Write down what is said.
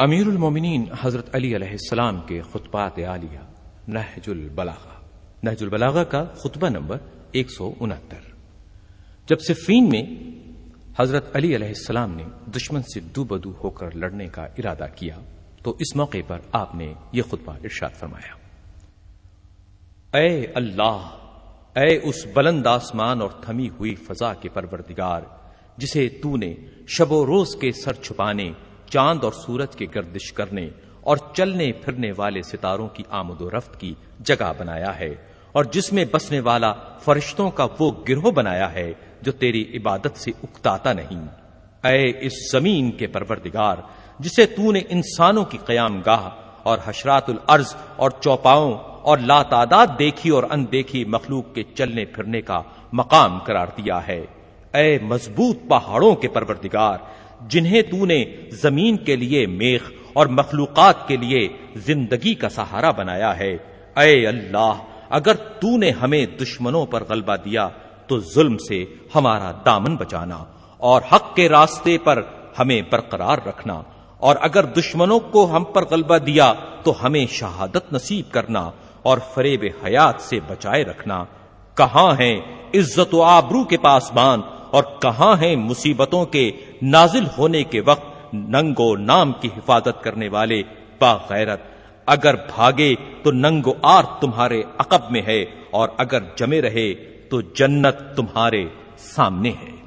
امیر المومنین حضرت علی علیہ السلام کے خطبات عالیہ، نہج البلاغہ۔ نہج البلاغہ کا خطبہ نمبر ایک سو انہتر۔ جب صفین میں حضرت علی علیہ السلام نے دشمن سے دو بدو ہو کر لڑنے کا ارادہ کیا، تو اس موقع پر آپ نے یہ خطبہ ارشاد فرمایا۔ اے اللہ، اے اس بلند آسمان اور تھمی ہوئی فضا کے پروردگار، جسے تو نے شب و روز کے سر چھپانے چاند اور سورج کے گردش کرنے اور چلنے پھرنے والے ستاروں کی آمد و رفت کی جگہ بنایا ہے، اور جس میں بسنے والا فرشتوں کا وہ گروہ بنایا ہے جو تیری عبادت سے اکتاتا نہیں۔ اے اس زمین کے پروردگار، جسے تو نے انسانوں کی قیام گاہ اور حشرات الارض اور چوپاؤں اور لا تعداد دیکھی اور اندیکھی مخلوق کے چلنے پھرنے کا مقام قرار دیا ہے۔ اے مضبوط پہاڑوں کے پروردگار جنہیں تو نے زمین کے لیے میخ اور مخلوقات کے لیے زندگی کا سہارا بنایا ہے۔ اے اللہ، اگر تو نے ہمیں دشمنوں پر غلبہ دیا، تو ظلم سے ہمارا دامن بچانا اور حق کے راستے پر ہمیں برقرار رکھنا۔ اور اگر دشمنوں کو ہم پر غلبہ دیا، تو ہمیں شہادت نصیب کرنا اور فریب حیات سے بچائے رکھنا۔ کہاں ہیں عزت و آبرو کے پاسبان؟ اور کہاں ہیں مصیبتوں کے نازل ہونے کے وقت ننگو نام کی حفاظت کرنے والے؟ باغیرت اگر بھاگے تو ننگو آر تمہارے عقب میں ہے اور اگر جمے رہے تو جنت تمہارے سامنے ہے۔